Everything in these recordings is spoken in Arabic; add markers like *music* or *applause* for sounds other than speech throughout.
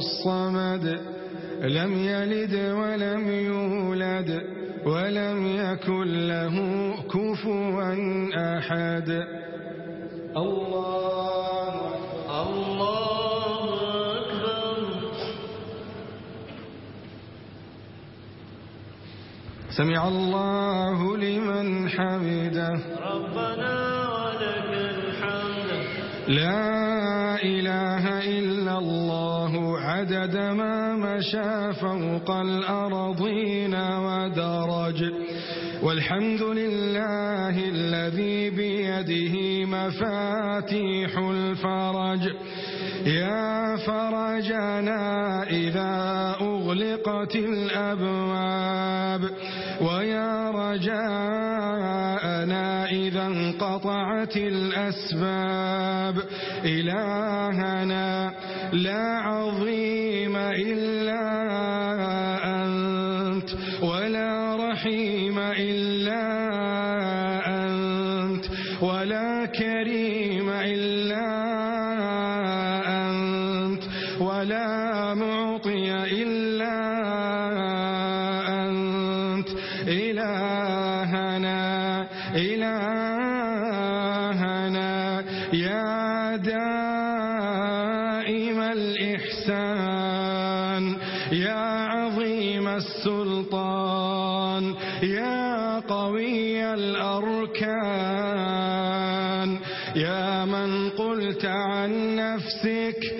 الصمد. لم يلد ولم يولد ولم يكن له كفوا أحد. الله الله أكبر. سمع الله لمن حمده. ربنا ولك الحمد. لا إله عدد ما مشى فوق الأرضين ودرج. والحمد لله الذي بيده مفاتيح الفرج. يا فرجنا إذا أغلقت الأبواب. ويا رجاءنا إذا انقطعت الأسباب. إلهنا لا عظيم إلا أنت ولا رحيم إلا السلطان. يا قوي الأركان. يا من قلت عن نفسك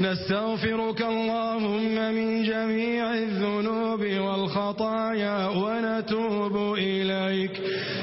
نستغفرك اللهم من جميع الذنوب والخطايا ونتوب إليك.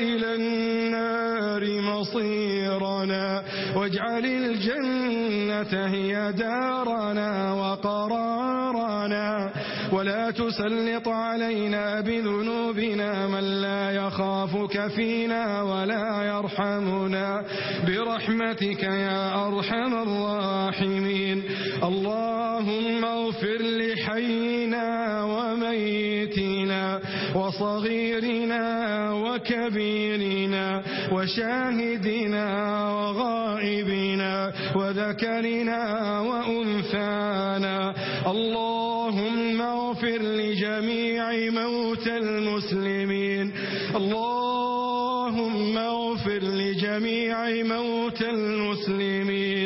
إلى النار مصيرنا واجعل الجنة هي دارنا وقرارنا ولا تسلط علينا بذنوبنا من لا يخافك فينا ولا يرحمنا برحمتك يا أرحم الراحمين اللهم اغفر لحينا وصغيرنا وكبيرنا وشاهدنا وغائبنا وذكرنا وأنثانا. اللهم اغفر لجميع موتى المسلمين. اللهم اغفر لجميع موتى المسلمين.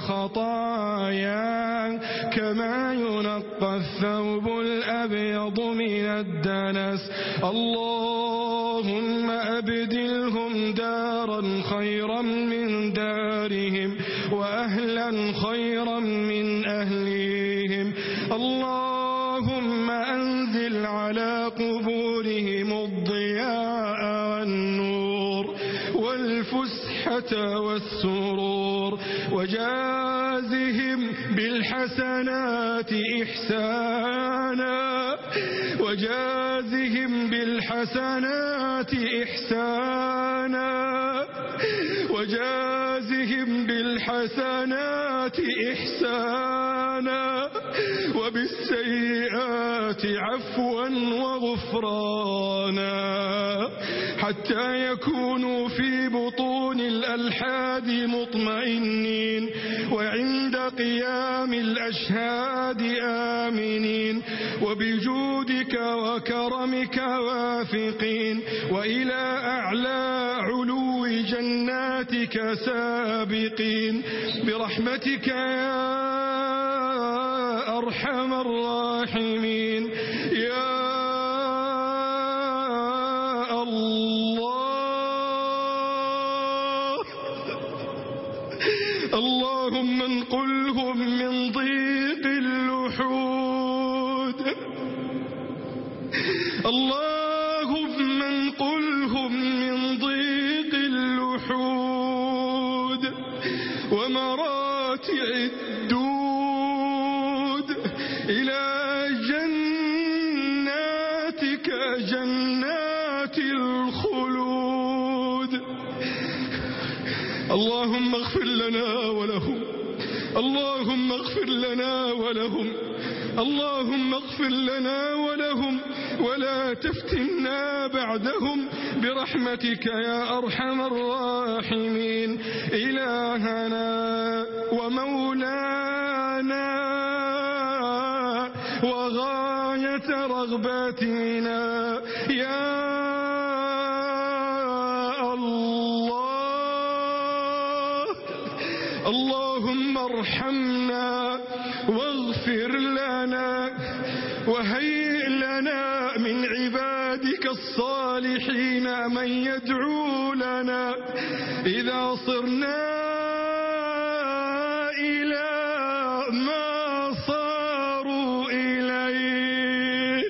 الخطايا كما ينقى الثوب الأبيض من الدنس. الله الفسحة والسرور وجازهم بالحسنات إحسانا وجازهم بالحسنات إحسانا وجازهم بالحسنات إحسانا وبالسيئات عفوا وغفرانا حتى يكونوا في بطون الألحاد مطمئنين وعند قيام الأشهاد آمنين وبجودك وكرمك وافقين وإلى أعلى علو جناتك سابقين برحمتك يا اللهم انقلهم من ضيق اللحود. اللهم انقلهم من ضيق اللحود ومراتع الدود إلى جناتك جنات الخلود. اللهم اغفر لنا ولهم. اللهم اغفر لنا ولهم. اللهم اغفر لنا ولهم. ولا تفتنا بعدهم. برحمتك يا أرحم الراحمين. إلهنا ومولانا وغاية رغباتنا. يا وارحمنا واغفر لنا وهيئ لنا من عبادك الصالحين من يدعو لنا إذا صرنا إلى ما صاروا إليه.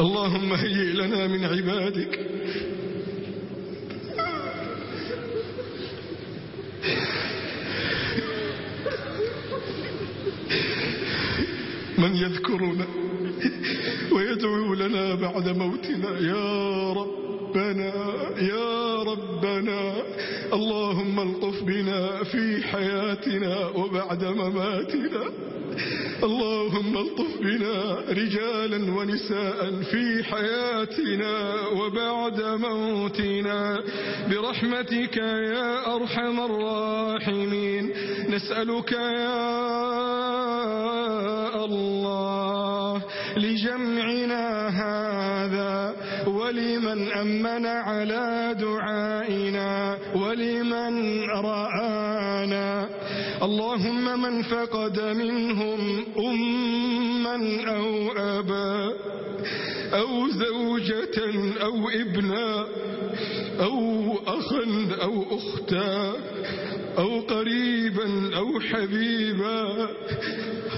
اللهم هيئ لنا من عبادك من يذكرنا *laughs* ويدعو لنا بعد موتنا. يا ربنا يا ربنا اللهم الطف بنا في حياتنا وبعد مماتنا. اللهم الطف بنا رجالا ونساء في حياتنا وبعد موتنا. برحمتك يا أرحم الراحمين. نسألك يا الله لجمعنا هذا ولمن أمن على دعائنا ولمن رآنا اللهم من فقد منهم أما أو أبا أو زوجة أو ابنا أو أخا أو أختا أو قريبا أو حبيبا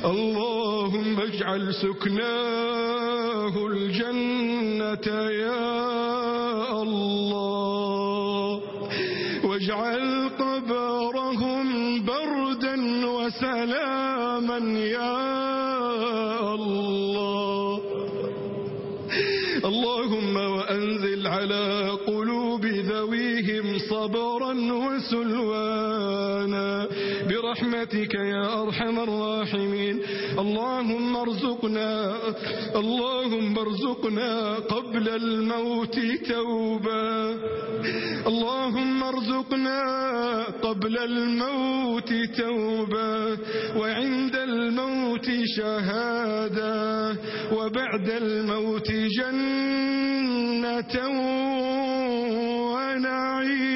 اللهم اجعل سكناه الجنة يا الله واجعل قبرهم بردا وسلاما يا برحمتك يا أرحم الراحمين. اللهم ارزقنا اللهم ارزقنا قبل الموت توبة. اللهم ارزقنا قبل الموت توبة. وعند الموت شهادة. وبعد الموت جنة ونعيم.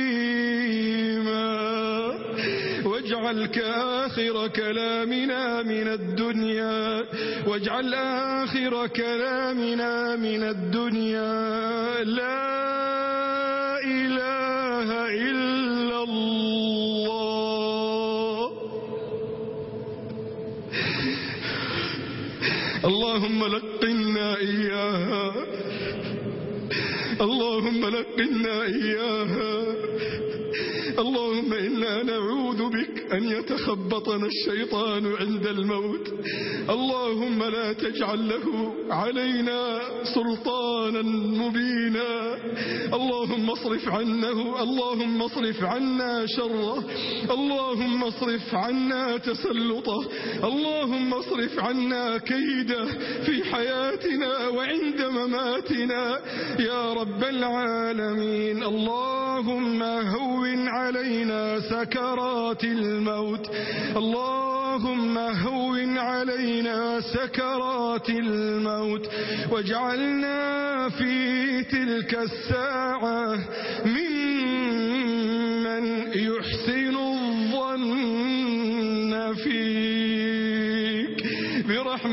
واجعل آخر كلامنا من الدنيا واجعل آخر كلامنا من الدنيا. لا إله إلا الله. اللهم لقنا إياها. اللهم لقنا إياها. اللهم إنا نعوذ بك أن يتخبطنا الشيطان عند الموت. اللهم لا تجعل له علينا سلطانا مبينا. اللهم اصرف عنه اللهم اصرف عنا شره. اللهم اصرف عنا تسلطه. اللهم اصرف عنا كيده في حياتنا وعند مماتنا. يا رب العالمين. اللهم هون على علينا سكرات الموت. اللهم هون علينا سكرات الموت. واجعلنا في تلك الساعة من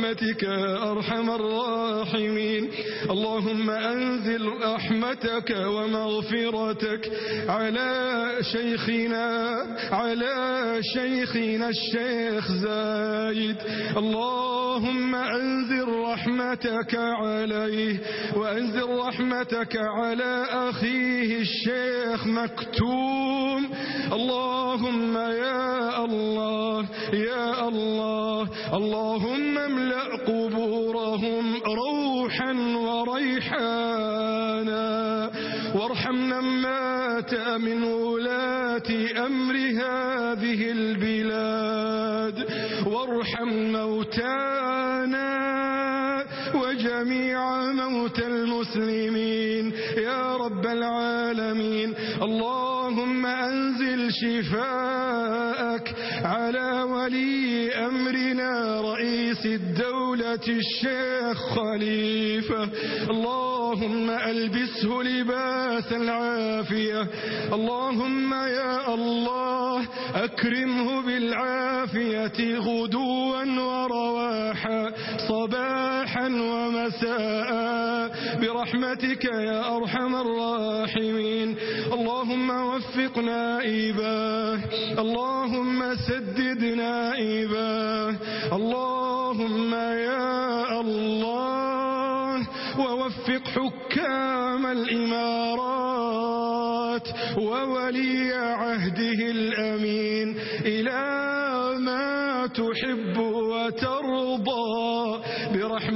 برحمتك أرحم الراحمين. اللهم أنزل رحمتك ومغفرتك على شيخنا على شيخنا الشيخ زايد. اللهم أنزل رحمتك عليه وأنزل رحمتك على أخيه الشيخ مكتوم. اللهم يا الله يا الله اللهم املأ قبورهم روحا وريحانا. وارحم مات من ولاة أمر هذه البلاد. وارحم موتانا وجميع موتى المسلمين. يا رب العالمين. اللهم أنزل شفاءك على ولي إلى رئيس الدولة الشيخ خليفة. اللهم ألبسه لباس العافية. اللهم يا الله أكرمه بالعافية غدوا ورواحا صباحا ومساء. برحمتك يا أرحم الراحمين. اللهم وفقنا إباه اللهم سددنا إباه اللهم يا الله ووفق حكام الإمارات وولي عهده الأمين إلى ما تحب وترضى.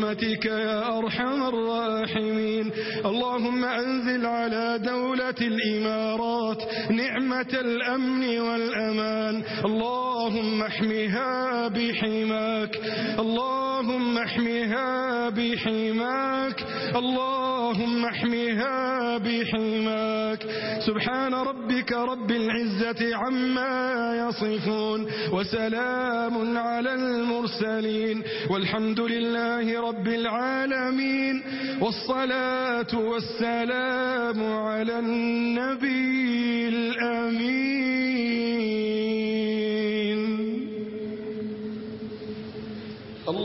برحمتك يا أرحم الراحمين. اللهم أنزل على دولة الإمارات نعمة الأمن والأمان. اللهم احمها بحماك. اللهم اللهم احميها بحماك اللهم احميها بحماك. سبحان ربك رب العزة عما يصفون وسلام على المرسلين والحمد لله رب العالمين والصلاة والسلام على النبي الأمين. الله